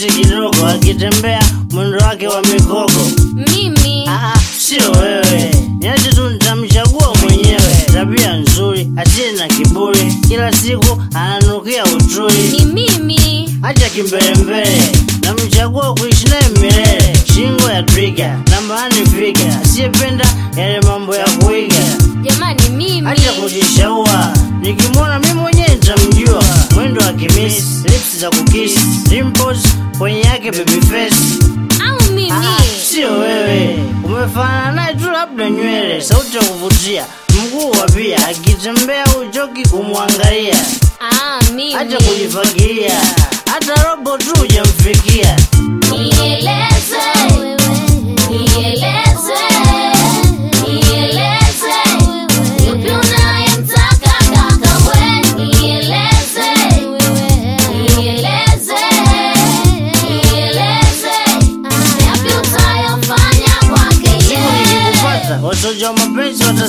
binti kidogo akitembea mwendo wake wa migogo. Mimi ah, ah, sio wewe, niache tu nitamchagua mwenyewe. Tabia nzuri, na kiburi, kila siku ananukia uturi. Ni mimi, acha kimbelembele, namchagua kuishi naye milele. Shingo ya twiga, nambani figa, asiyependa yale mambo ya kuiga. Jamani mimi, acha kujishaua, nikimwona mimi mwenyewe nitamjua mwendo wa kimisi, lips za kukisi, dimples kwenye yake baby face au mimi. Ah, sio wewe. Umefanana naye tu labda nywele. Sauti ya kuvutia. Mguu wa pia. Akitembea uchoki kumwangalia. Mimi. Acha kujifagilia hata robo tu hujamfikia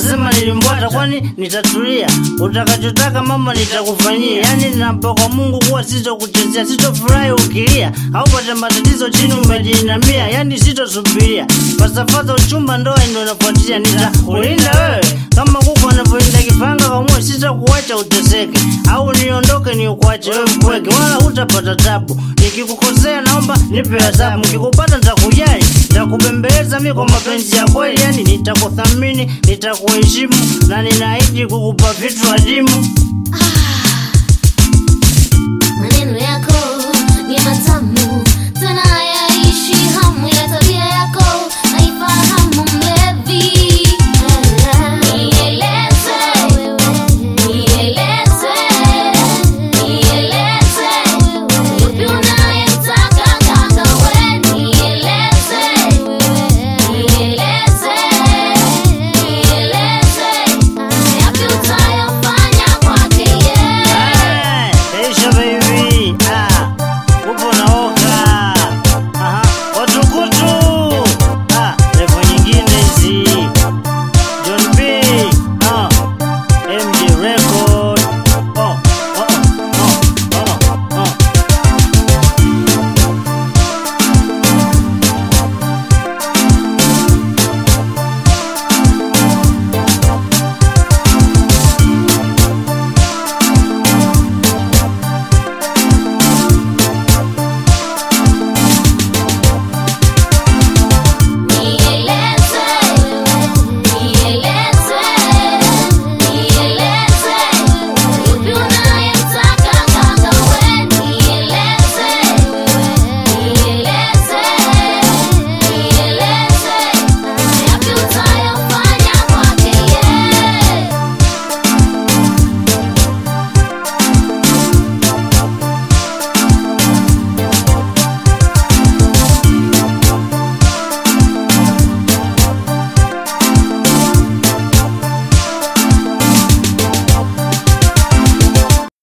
watasema nilimbwata kwani nitatulia? Utakachotaka mama nitakufanyia. Yani nampa kwa mungu kuwa sitokuchezea sitofurahi ukilia. Au pata matatizo chini umejinamia yani sitosubiria. Falsafa uchumba ndoa ndo inafuatia nitakulinda wewe. Kama kuku anavyolinda kipanga kwa moyo sitakuacha uteseke. Au niondoke niukuache wewe mpweke wala hutapata tabu. Nikikukosea naomba nipe adhabu nikikupata nitakujali nitakubembeleza mi kwa mapenzi ya kweli yani nitakuthamini nitakuheshimu. Na ninaahidi kukupa vitu adimu. Ah,